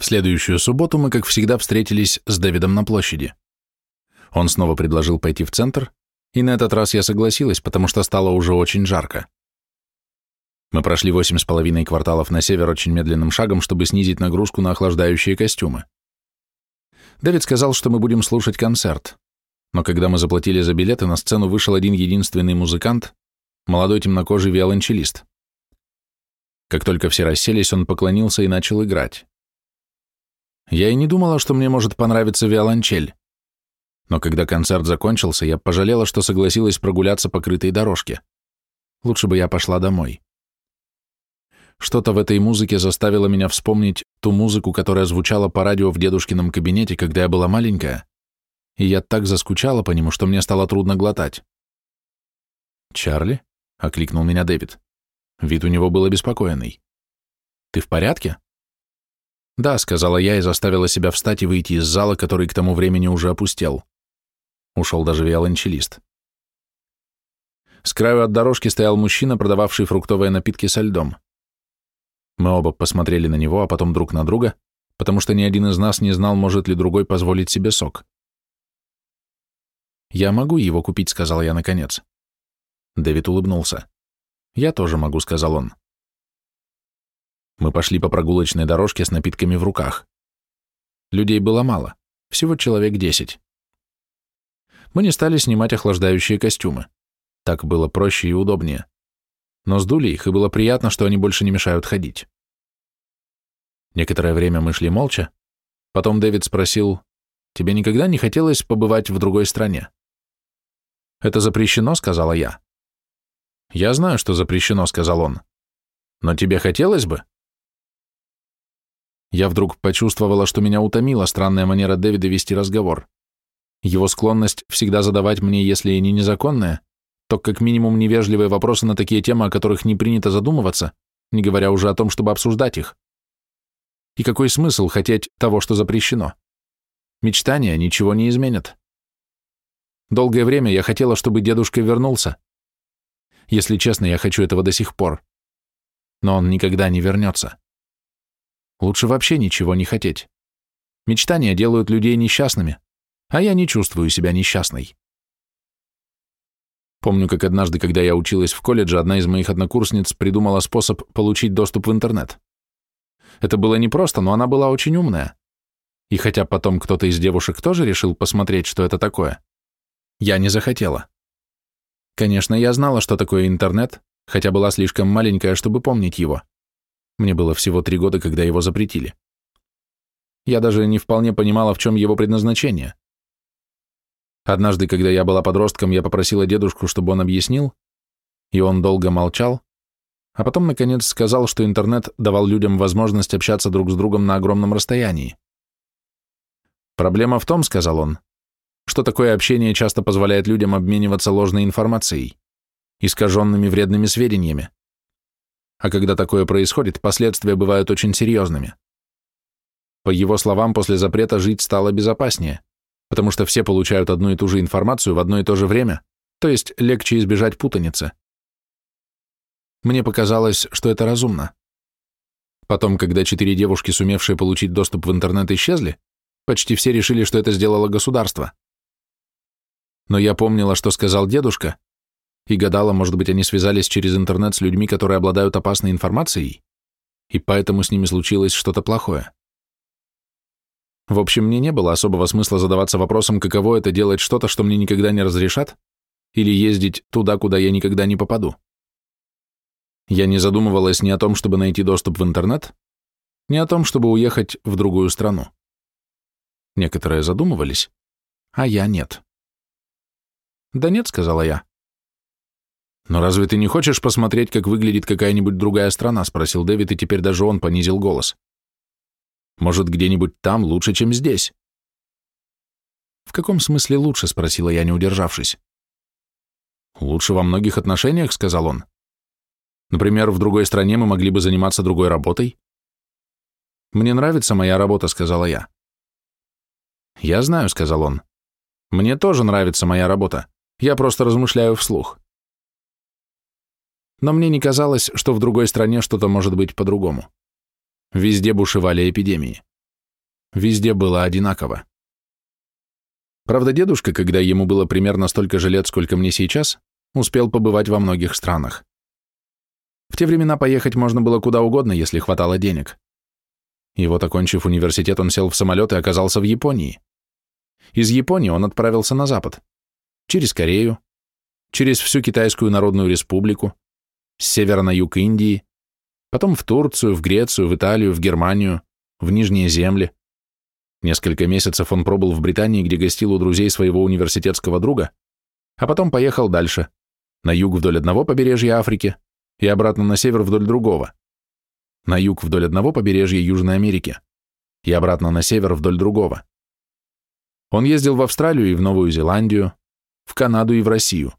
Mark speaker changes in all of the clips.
Speaker 1: В следующую субботу мы, как всегда, встретились с Дэвидом на площади. Он снова предложил пойти в центр, и на этот раз я согласилась, потому что стало уже очень жарко. Мы прошли восемь с половиной кварталов на север очень медленным шагом, чтобы снизить нагрузку на охлаждающие костюмы. Дэвид сказал, что мы будем слушать концерт, но когда мы заплатили за билеты, на сцену вышел один единственный музыкант, молодой темнокожий виолончелист. Как только все расселись, он поклонился и начал играть. Я и не думала, что мне может понравиться виолончель. Но когда концерт закончился, я пожалела, что согласилась прогуляться по крытой дорожке. Лучше бы я пошла домой. Что-то в этой музыке заставило меня вспомнить ту музыку, которая звучала по радио в дедушкином кабинете, когда я была маленькая, и я так заскучала по нему, что мне стало трудно глотать. «Чарли?» — окликнул меня Дэвид. Вид у него был обеспокоенный. «Ты в порядке?» «Да», — сказала я и заставила себя встать и выйти из зала, который к тому времени уже опустел. Ушел даже виолончелист. С краю от дорожки стоял мужчина, продававший фруктовые напитки со льдом. Мы оба посмотрели на него, а потом друг на друга, потому что ни один из нас не знал, может ли другой позволить себе сок. «Я могу его купить», — сказал я наконец. Дэвид улыбнулся. «Я тоже могу», — сказал он. Мы пошли по прогулочной дорожке с напитками в руках. Людей было мало, всего человек десять. Мы не стали снимать охлаждающие костюмы. Так было проще и удобнее. Но сдули их, и было приятно, что они больше не мешают ходить. Некоторое время мы шли молча. Потом Дэвид спросил, «Тебе никогда не хотелось побывать в другой стране?» «Это запрещено», — сказала я. «Я знаю, что запрещено», — сказал он. «Но тебе хотелось бы?» Я вдруг почувствовала, что меня утомила странная манера Дэвида вести разговор. Его склонность всегда задавать мне, если и не незаконная, то как минимум невежливые вопросы на такие темы, о которых не принято задумываться, не говоря уже о том, чтобы обсуждать их. И какой смысл хотеть того, что запрещено? Мечтания ничего не изменят. Долгое время я хотела, чтобы дедушка вернулся. Если честно, я хочу этого до сих пор. Но он никогда не вернется. Лучше вообще ничего не хотеть. Мечтания делают людей несчастными, а я не чувствую себя несчастной. Помню, как однажды, когда я училась в колледже, одна из моих однокурсниц придумала способ получить доступ в интернет. Это было непросто, но она была очень умная. И хотя потом кто-то из девушек тоже решил посмотреть, что это такое, я не захотела. Конечно, я знала, что такое интернет, хотя была слишком маленькая, чтобы помнить его. Мне было всего три года, когда его запретили. Я даже не вполне понимала, в чем его предназначение. Однажды, когда я была подростком, я попросила дедушку, чтобы он объяснил, и он долго молчал, а потом, наконец, сказал, что интернет давал людям возможность общаться друг с другом на огромном расстоянии. «Проблема в том, — сказал он, — что такое общение часто позволяет людям обмениваться ложной информацией, искаженными вредными сведениями. А когда такое происходит, последствия бывают очень серьезными. По его словам, после запрета жить стало безопаснее, потому что все получают одну и ту же информацию в одно и то же время, то есть легче избежать путаницы. Мне показалось, что это разумно. Потом, когда четыре девушки, сумевшие получить доступ в интернет, исчезли, почти все решили, что это сделало государство. Но я помнила, что сказал дедушка, и гадала, может быть, они связались через интернет с людьми, которые обладают опасной информацией, и поэтому с ними случилось что-то плохое. В общем, мне не было особого смысла задаваться вопросом, каково это делать что-то, что мне никогда не разрешат, или ездить туда, куда я никогда не попаду. Я не задумывалась ни о том, чтобы найти доступ в интернет, ни о том, чтобы уехать в другую страну. Некоторые задумывались, а я нет. «Да нет», — сказала я. «Но разве ты не хочешь посмотреть, как выглядит какая-нибудь другая страна?» — спросил Дэвид, и теперь даже он понизил голос. «Может, где-нибудь там лучше, чем здесь?» «В каком смысле лучше?» — спросила я, не удержавшись. «Лучше во многих отношениях», — сказал он. «Например, в другой стране мы могли бы заниматься другой работой». «Мне нравится моя работа», — сказала я. «Я знаю», — сказал он. «Мне тоже нравится моя работа. Я просто размышляю вслух» но мне не казалось, что в другой стране что-то может быть по-другому. Везде бушевали эпидемии. везде было одинаково. Правда, дедушка, когда ему было примерно столько же лет, сколько мне сейчас, успел побывать во многих странах. В те времена поехать можно было куда угодно, если хватало денег. И вот, окончив университет, он сел в самолет и оказался в Японии. Из Японии он отправился на запад, через Корею, через всю Китайскую Народную Республику, с севера на юг Индии, потом в Турцию, в Грецию, в Италию, в Германию, в Нижние земли. Несколько месяцев он пробыл в Британии, где гостил у друзей своего университетского друга, а потом поехал дальше, на юг вдоль одного побережья Африки и обратно на север вдоль другого, на юг вдоль одного побережья Южной Америки и обратно на север вдоль другого. Он ездил в Австралию и в Новую Зеландию, в Канаду и в Россию.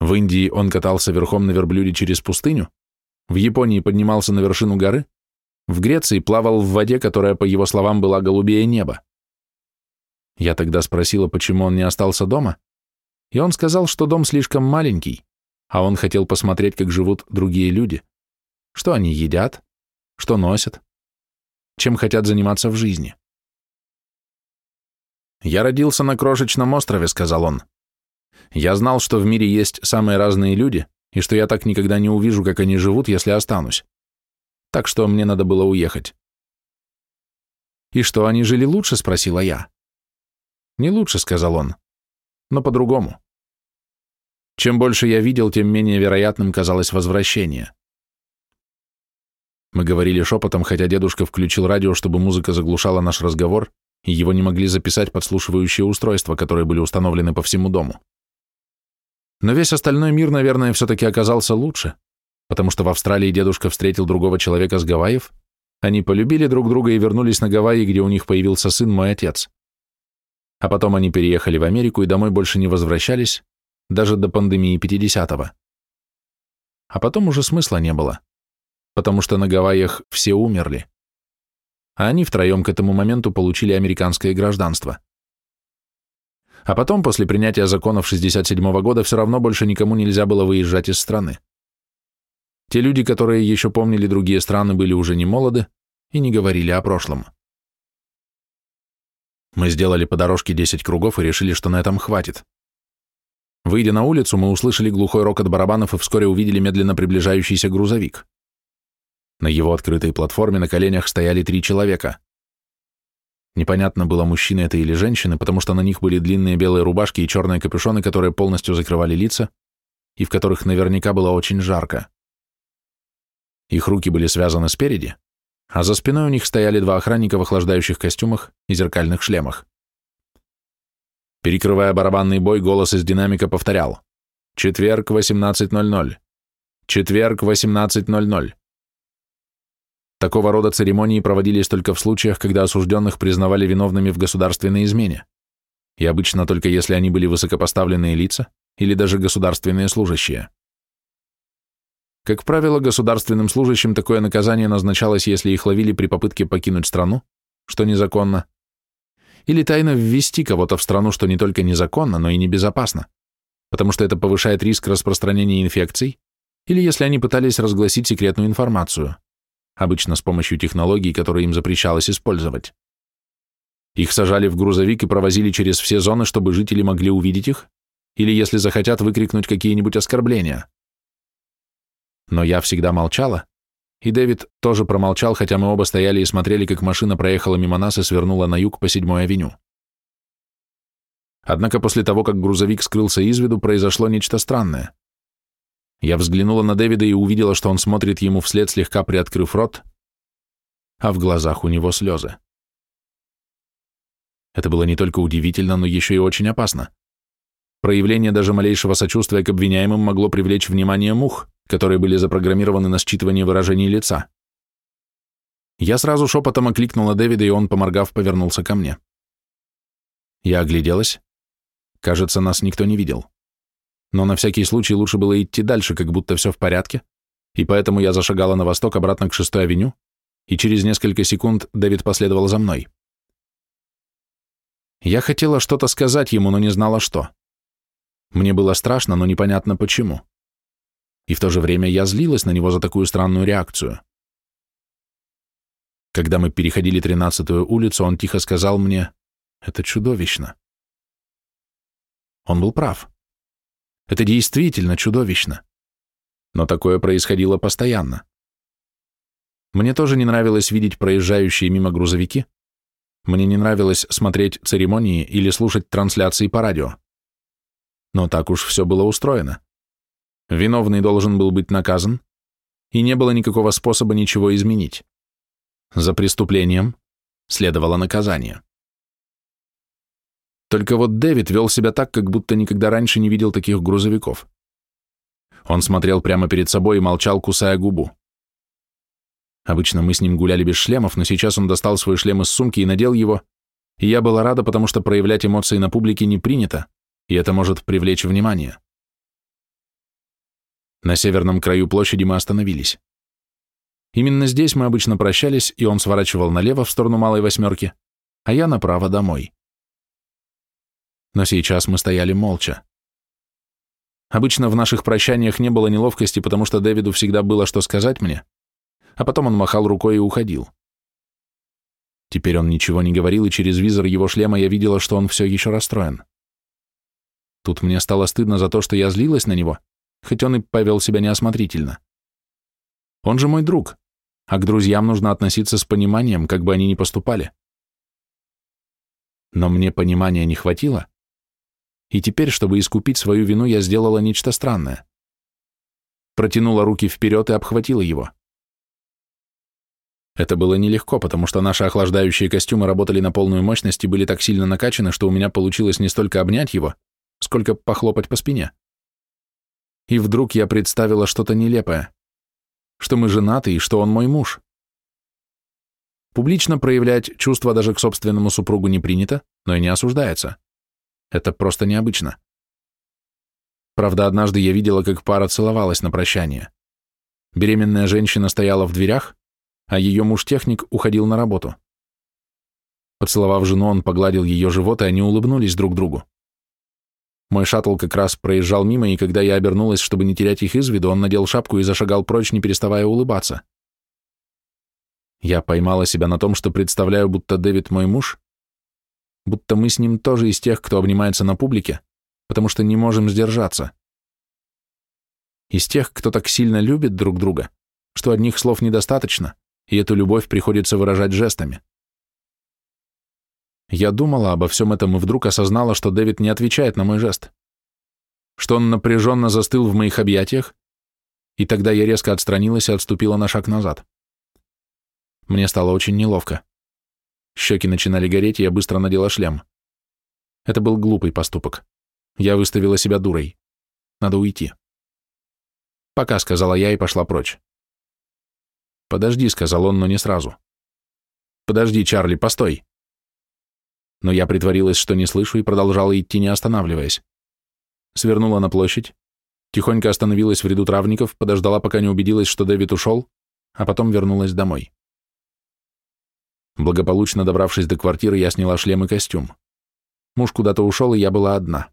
Speaker 1: В Индии он катался верхом на верблюде через пустыню, в Японии поднимался на вершину горы, в Греции плавал в воде, которая, по его словам, была голубее неба. Я тогда спросила, почему он не остался дома, и он сказал, что дом слишком маленький, а он хотел посмотреть, как живут другие люди, что они едят, что носят, чем хотят заниматься в жизни. «Я родился на крошечном острове», — сказал он. Я знал, что в мире есть самые разные люди, и что я так никогда не увижу, как они живут, если останусь. Так что мне надо было уехать. «И что, они жили лучше?» — спросила я. «Не лучше», — сказал он, — «но по-другому». Чем больше я видел, тем менее вероятным казалось возвращение. Мы говорили шепотом, хотя дедушка включил радио, чтобы музыка заглушала наш разговор, и его не могли записать подслушивающие устройства, которые были установлены по всему дому. Но весь остальной мир, наверное, все-таки оказался лучше, потому что в Австралии дедушка встретил другого человека с Гавайев, они полюбили друг друга и вернулись на Гавайи, где у них появился сын, мой отец. А потом они переехали в Америку и домой больше не возвращались, даже до пандемии 50-го. А потом уже смысла не было, потому что на Гавайях все умерли. А они втроем к этому моменту получили американское гражданство. А потом, после принятия законов 67 года, все равно больше никому нельзя было выезжать из страны. Те люди, которые еще помнили другие страны, были уже не молоды и не говорили о прошлом. Мы сделали по дорожке 10 кругов и решили, что на этом хватит. Выйдя на улицу, мы услышали глухой рокот барабанов и вскоре увидели медленно приближающийся грузовик. На его открытой платформе на коленях стояли три человека. Непонятно было, мужчины это или женщины, потому что на них были длинные белые рубашки и черные капюшоны, которые полностью закрывали лица, и в которых наверняка было очень жарко. Их руки были связаны спереди, а за спиной у них стояли два охранника в охлаждающих костюмах и зеркальных шлемах. Перекрывая барабанный бой, голос из динамика повторял «Четверг, 18.00! Четверг, 18.00!» Такого рода церемонии проводились только в случаях, когда осужденных признавали виновными в государственной измене, и обычно только если они были высокопоставленные лица или даже государственные служащие. Как правило, государственным служащим такое наказание назначалось, если их ловили при попытке покинуть страну, что незаконно, или тайно ввести кого-то в страну, что не только незаконно, но и небезопасно, потому что это повышает риск распространения инфекций, или если они пытались разгласить секретную информацию обычно с помощью технологий, которые им запрещалось использовать. Их сажали в грузовик и провозили через все зоны, чтобы жители могли увидеть их, или, если захотят, выкрикнуть какие-нибудь оскорбления. Но я всегда молчала, и Дэвид тоже промолчал, хотя мы оба стояли и смотрели, как машина проехала мимо нас и свернула на юг по седьмой авеню. Однако после того, как грузовик скрылся из виду, произошло нечто странное. Я взглянула на Дэвида и увидела, что он смотрит ему вслед, слегка приоткрыв рот, а в глазах у него слезы. Это было не только удивительно, но еще и очень опасно. Проявление даже малейшего сочувствия к обвиняемым могло привлечь внимание мух, которые были запрограммированы на считывание выражений лица. Я сразу шепотом окликнула Дэвида, и он, поморгав, повернулся ко мне. Я огляделась. Кажется, нас никто не видел но на всякий случай лучше было идти дальше, как будто все в порядке, и поэтому я зашагала на восток обратно к шестой авеню, и через несколько секунд Дэвид последовал за мной. Я хотела что-то сказать ему, но не знала что. Мне было страшно, но непонятно почему. И в то же время я злилась на него за такую странную реакцию. Когда мы переходили тринадцатую улицу, он тихо сказал мне, «Это чудовищно». Он был прав. Это действительно чудовищно. Но такое происходило постоянно. Мне тоже не нравилось видеть проезжающие мимо грузовики. Мне не нравилось смотреть церемонии или слушать трансляции по радио. Но так уж все было устроено. Виновный должен был быть наказан, и не было никакого способа ничего изменить. За преступлением следовало наказание. Только вот Дэвид вел себя так, как будто никогда раньше не видел таких грузовиков. Он смотрел прямо перед собой и молчал, кусая губу. Обычно мы с ним гуляли без шлемов, но сейчас он достал свой шлем из сумки и надел его, и я была рада, потому что проявлять эмоции на публике не принято, и это может привлечь внимание. На северном краю площади мы остановились. Именно здесь мы обычно прощались, и он сворачивал налево в сторону Малой Восьмерки, а я направо домой. Но сейчас мы стояли молча. Обычно в наших прощаниях не было неловкости, потому что Дэвиду всегда было что сказать мне, а потом он махал рукой и уходил. Теперь он ничего не говорил, и через визор его шлема я видела, что он все еще расстроен. Тут мне стало стыдно за то, что я злилась на него, хоть он и повел себя неосмотрительно. Он же мой друг, а к друзьям нужно относиться с пониманием, как бы они ни поступали. Но мне понимания не хватило, и теперь, чтобы искупить свою вину, я сделала нечто странное. Протянула руки вперед и обхватила его. Это было нелегко, потому что наши охлаждающие костюмы работали на полную мощность и были так сильно накачаны, что у меня получилось не столько обнять его, сколько похлопать по спине. И вдруг я представила что-то нелепое, что мы женаты и что он мой муж. Публично проявлять чувства даже к собственному супругу не принято, но и не осуждается. Это просто необычно. Правда, однажды я видела, как пара целовалась на прощание. Беременная женщина стояла в дверях, а ее муж-техник уходил на работу. Поцеловав жену, он погладил ее живот, и они улыбнулись друг другу. Мой шаттл как раз проезжал мимо, и когда я обернулась, чтобы не терять их из виду, он надел шапку и зашагал прочь, не переставая улыбаться. Я поймала себя на том, что представляю, будто Дэвид мой муж, будто мы с ним тоже из тех, кто обнимается на публике, потому что не можем сдержаться. Из тех, кто так сильно любит друг друга, что одних слов недостаточно, и эту любовь приходится выражать жестами. Я думала обо всем этом и вдруг осознала, что Дэвид не отвечает на мой жест, что он напряженно застыл в моих объятиях, и тогда я резко отстранилась и отступила на шаг назад. Мне стало очень неловко. Щеки начинали гореть, и я быстро надела шлем. Это был глупый поступок. Я выставила себя дурой. Надо уйти. «Пока», — сказала я и пошла прочь. «Подожди», — сказал он, но не сразу. «Подожди, Чарли, постой!» Но я притворилась, что не слышу, и продолжала идти, не останавливаясь. Свернула на площадь, тихонько остановилась в ряду травников, подождала, пока не убедилась, что Дэвид ушел, а потом вернулась домой. Благополучно добравшись до квартиры, я сняла шлем и костюм. Муж куда-то ушел, и я была одна.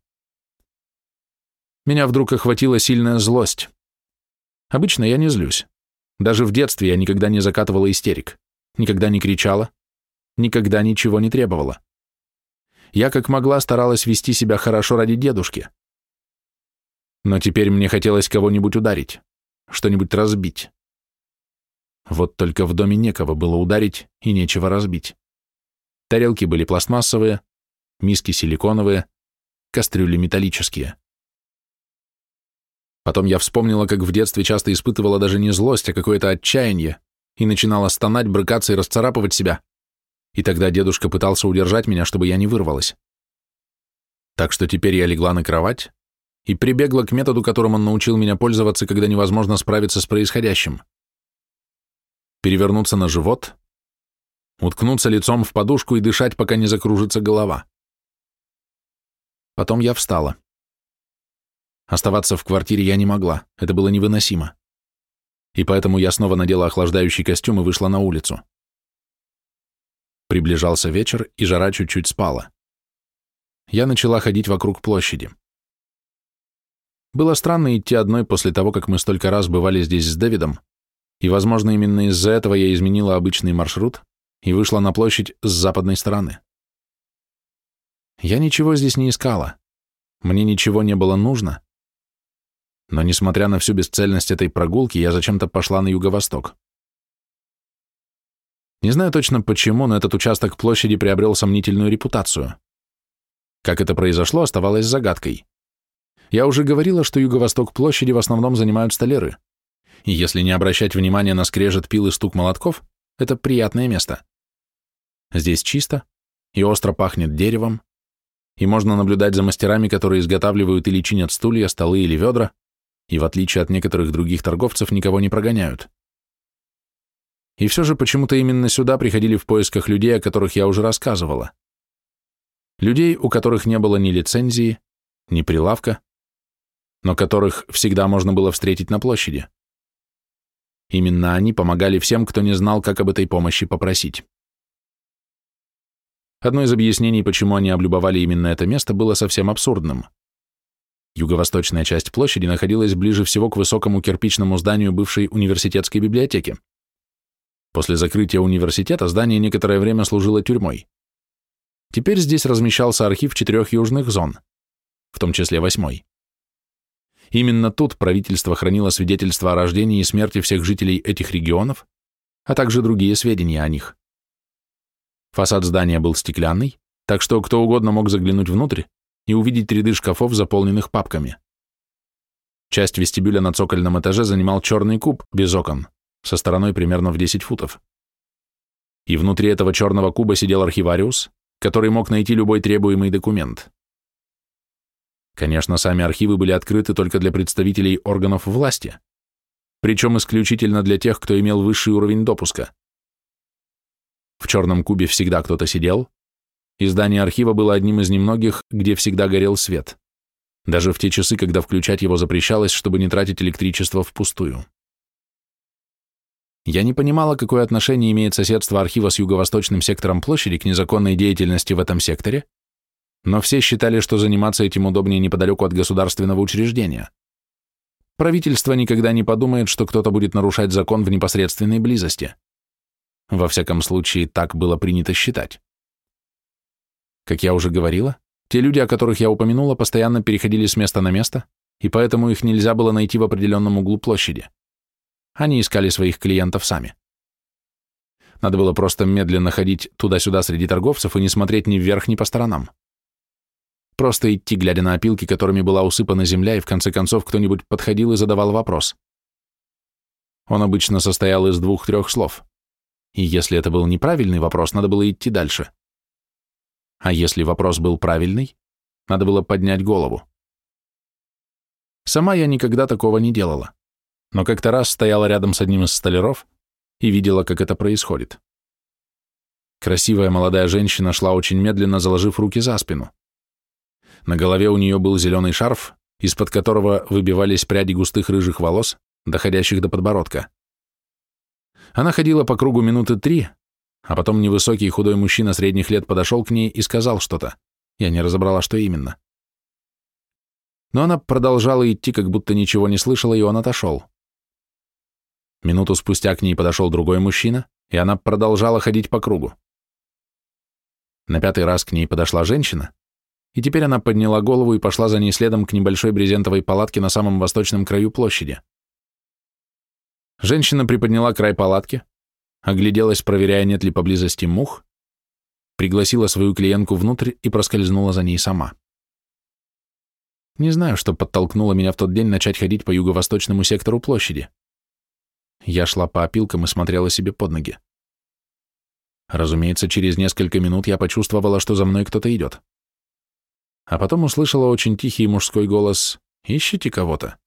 Speaker 1: Меня вдруг охватила сильная злость. Обычно я не злюсь. Даже в детстве я никогда не закатывала истерик, никогда не кричала, никогда ничего не требовала. Я как могла старалась вести себя хорошо ради дедушки. Но теперь мне хотелось кого-нибудь ударить, что-нибудь разбить. Вот только в доме некого было ударить и нечего разбить. Тарелки были пластмассовые, миски силиконовые, кастрюли металлические. Потом я вспомнила, как в детстве часто испытывала даже не злость, а какое-то отчаяние, и начинала стонать, брыкаться и расцарапывать себя. И тогда дедушка пытался удержать меня, чтобы я не вырвалась. Так что теперь я легла на кровать и прибегла к методу, которым он научил меня пользоваться, когда невозможно справиться с происходящим. Перевернуться на живот, уткнуться лицом в подушку и дышать, пока не закружится голова. Потом я встала. Оставаться в квартире я не могла, это было невыносимо. И поэтому я снова надела охлаждающий костюм и вышла на улицу. Приближался вечер, и жара чуть-чуть спала. Я начала ходить вокруг площади. Было странно идти одной после того, как мы столько раз бывали здесь с Дэвидом, и, возможно, именно из-за этого я изменила обычный маршрут и вышла на площадь с западной стороны. Я ничего здесь не искала. Мне ничего не было нужно. Но, несмотря на всю бесцельность этой прогулки, я зачем-то пошла на юго-восток. Не знаю точно почему, но этот участок площади приобрел сомнительную репутацию. Как это произошло, оставалось загадкой. Я уже говорила, что юго-восток площади в основном занимают столяры. И если не обращать внимания на скрежет пил и стук молотков, это приятное место. Здесь чисто, и остро пахнет деревом, и можно наблюдать за мастерами, которые изготавливают или чинят стулья, столы или ведра, и в отличие от некоторых других торговцев никого не прогоняют. И все же почему-то именно сюда приходили в поисках людей, о которых я уже рассказывала. Людей, у которых не было ни лицензии, ни прилавка, но которых всегда можно было встретить на площади. Именно они помогали всем, кто не знал, как об этой помощи попросить. Одно из объяснений, почему они облюбовали именно это место, было совсем абсурдным. Юго-восточная часть площади находилась ближе всего к высокому кирпичному зданию бывшей университетской библиотеки. После закрытия университета здание некоторое время служило тюрьмой. Теперь здесь размещался архив четырех южных зон, в том числе восьмой. Именно тут правительство хранило свидетельства о рождении и смерти всех жителей этих регионов, а также другие сведения о них. Фасад здания был стеклянный, так что кто угодно мог заглянуть внутрь и увидеть ряды шкафов, заполненных папками. Часть вестибюля на цокольном этаже занимал черный куб без окон, со стороной примерно в 10 футов. И внутри этого черного куба сидел архивариус, который мог найти любой требуемый документ. Конечно, сами архивы были открыты только для представителей органов власти, причем исключительно для тех, кто имел высший уровень допуска. В черном кубе всегда кто-то сидел, и здание архива было одним из немногих, где всегда горел свет, даже в те часы, когда включать его запрещалось, чтобы не тратить электричество впустую. Я не понимала, какое отношение имеет соседство архива с юго-восточным сектором площади к незаконной деятельности в этом секторе, но все считали, что заниматься этим удобнее неподалеку от государственного учреждения. Правительство никогда не подумает, что кто-то будет нарушать закон в непосредственной близости. Во всяком случае, так было принято считать. Как я уже говорила, те люди, о которых я упомянула, постоянно переходили с места на место, и поэтому их нельзя было найти в определенном углу площади. Они искали своих клиентов сами. Надо было просто медленно ходить туда-сюда среди торговцев и не смотреть ни вверх, ни по сторонам. Просто идти, глядя на опилки, которыми была усыпана земля, и в конце концов кто-нибудь подходил и задавал вопрос. Он обычно состоял из двух-трех слов. И если это был неправильный вопрос, надо было идти дальше. А если вопрос был правильный, надо было поднять голову. Сама я никогда такого не делала, но как-то раз стояла рядом с одним из столяров и видела, как это происходит. Красивая молодая женщина шла очень медленно, заложив руки за спину. На голове у нее был зеленый шарф, из-под которого выбивались пряди густых рыжих волос, доходящих до подбородка. Она ходила по кругу минуты три, а потом невысокий худой мужчина средних лет подошел к ней и сказал что-то. Я не разобрала, что именно. Но она продолжала идти, как будто ничего не слышала, и он отошел. Минуту спустя к ней подошел другой мужчина, и она продолжала ходить по кругу. На пятый раз к ней подошла женщина, и теперь она подняла голову и пошла за ней следом к небольшой брезентовой палатке на самом восточном краю площади. Женщина приподняла край палатки, огляделась, проверяя, нет ли поблизости мух, пригласила свою клиентку внутрь и проскользнула за ней сама. Не знаю, что подтолкнуло меня в тот день начать ходить по юго-восточному сектору площади. Я шла по опилкам и смотрела себе под ноги. Разумеется, через несколько минут я почувствовала, что за мной кто-то идет а потом услышала очень тихий мужской голос «Ищите кого-то».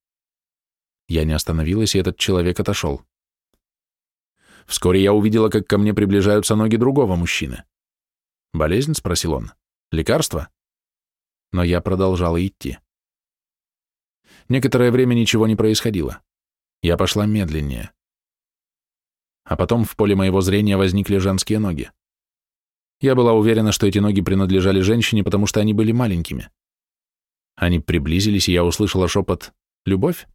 Speaker 1: Я не остановилась, и этот человек отошел. Вскоре я увидела, как ко мне приближаются ноги другого мужчины. «Болезнь?» — спросил он. «Лекарство?» Но я продолжала идти. Некоторое время ничего не происходило. Я пошла медленнее. А потом в поле моего зрения возникли женские ноги. Я была уверена, что эти ноги принадлежали женщине, потому что они были маленькими. Они приблизились, и я услышала шепот «Любовь?»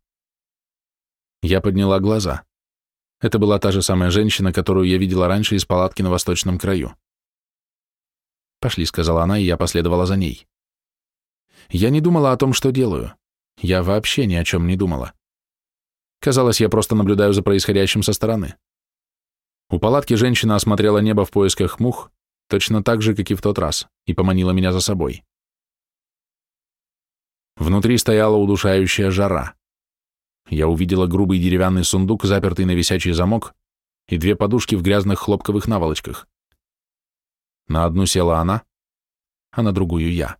Speaker 1: Я подняла глаза. Это была та же самая женщина, которую я видела раньше из палатки на восточном краю. «Пошли», — сказала она, и я последовала за ней. Я не думала о том, что делаю. Я вообще ни о чем не думала. Казалось, я просто наблюдаю за происходящим со стороны. У палатки женщина осмотрела небо в поисках мух, точно так же, как и в тот раз, и поманила меня за собой. Внутри стояла удушающая жара. Я увидела грубый деревянный сундук, запертый на висячий замок, и две подушки в грязных хлопковых наволочках. На одну села она, а на другую я.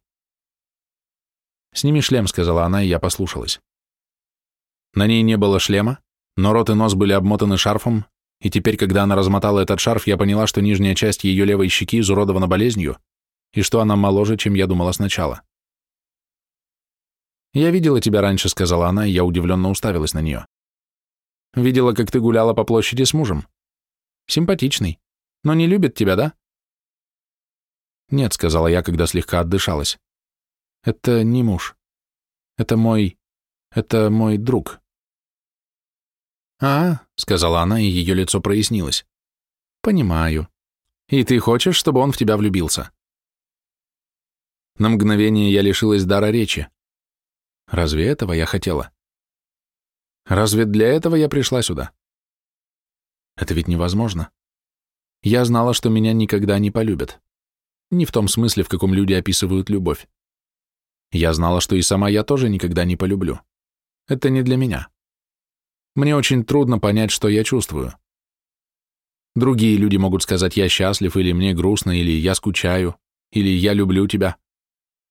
Speaker 1: «Сними шлем», — сказала она, и я послушалась. На ней не было шлема, но рот и нос были обмотаны шарфом, и теперь, когда она размотала этот шарф, я поняла, что нижняя часть ее левой щеки изуродована болезнью, и что она моложе, чем я думала сначала. «Я видела тебя раньше», — сказала она, и я удивленно уставилась на нее. «Видела, как ты гуляла по площади с мужем. Симпатичный. Но не любит тебя, да?» «Нет», — сказала я, когда слегка отдышалась. «Это не муж. Это мой... это мой друг». «А», — сказала она, и ее лицо прояснилось. «Понимаю. И ты хочешь, чтобы он в тебя влюбился?» На мгновение я лишилась дара речи. Разве этого я хотела? Разве для этого я пришла сюда? Это ведь невозможно. Я знала, что меня никогда не полюбят. Не в том смысле, в каком люди описывают любовь. Я знала, что и сама я тоже никогда не полюблю. Это не для меня. Мне очень трудно понять, что я чувствую. Другие люди могут сказать «я счастлив» или «мне грустно» или «я скучаю» или «я люблю тебя».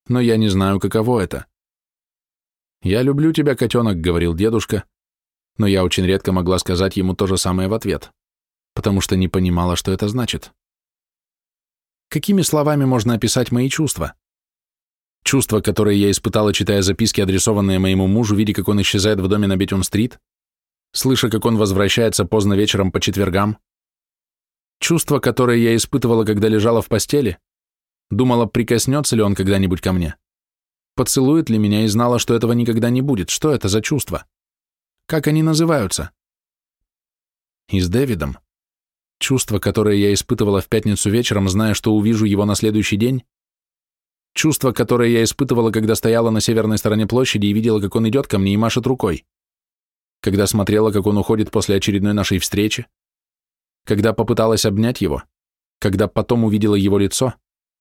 Speaker 1: Но я не знаю, каково это. «Я люблю тебя, котенок», — говорил дедушка, но я очень редко могла сказать ему то же самое в ответ, потому что не понимала, что это значит. Какими словами можно описать мои чувства? Чувства, которые я испытала, читая записки, адресованные моему мужу, видя, как он исчезает в доме на Бетюн-стрит, слыша, как он возвращается поздно вечером по четвергам. Чувства, которые я испытывала, когда лежала в постели, думала, прикоснется ли он когда-нибудь ко мне, поцелует ли меня и знала, что этого никогда не будет. Что это за чувства? Как они называются? И с Дэвидом. Чувство, которое я испытывала в пятницу вечером, зная, что увижу его на следующий день. Чувство, которое я испытывала, когда стояла на северной стороне площади и видела, как он идет ко мне и машет рукой. Когда смотрела, как он уходит после очередной нашей встречи. Когда попыталась обнять его. Когда потом увидела его лицо,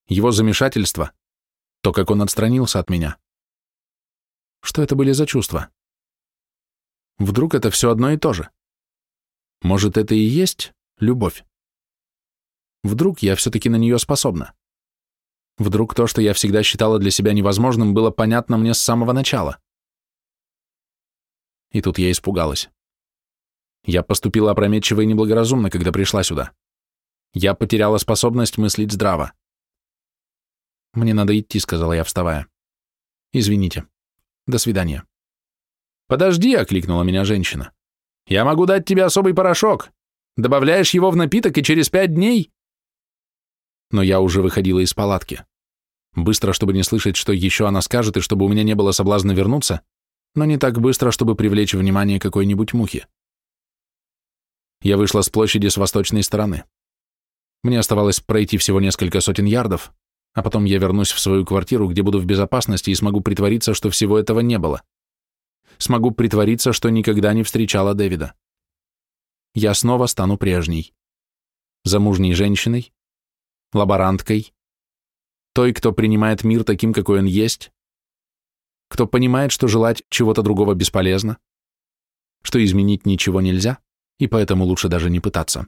Speaker 1: его замешательство, то, как он отстранился от меня. Что это были за чувства? Вдруг это все одно и то же? Может, это и есть любовь. Вдруг я все-таки на нее способна. Вдруг то, что я всегда считала для себя невозможным, было понятно мне с самого начала. И тут я испугалась. Я поступила опрометчиво и неблагоразумно, когда пришла сюда. Я потеряла способность мыслить здраво. «Мне надо идти», — сказала я, вставая. «Извините. До свидания». «Подожди», — окликнула меня женщина. «Я могу дать тебе особый порошок. Добавляешь его в напиток, и через пять дней...» Но я уже выходила из палатки. Быстро, чтобы не слышать, что еще она скажет, и чтобы у меня не было соблазна вернуться, но не так быстро, чтобы привлечь внимание какой-нибудь мухи. Я вышла с площади с восточной стороны. Мне оставалось пройти всего несколько сотен ярдов, а потом я вернусь в свою квартиру, где буду в безопасности и смогу притвориться, что всего этого не было. Смогу притвориться, что никогда не встречала Дэвида я снова стану прежней. Замужней женщиной, лаборанткой, той, кто принимает мир таким, какой он есть, кто понимает, что желать чего-то другого бесполезно, что изменить ничего нельзя, и поэтому лучше даже не пытаться.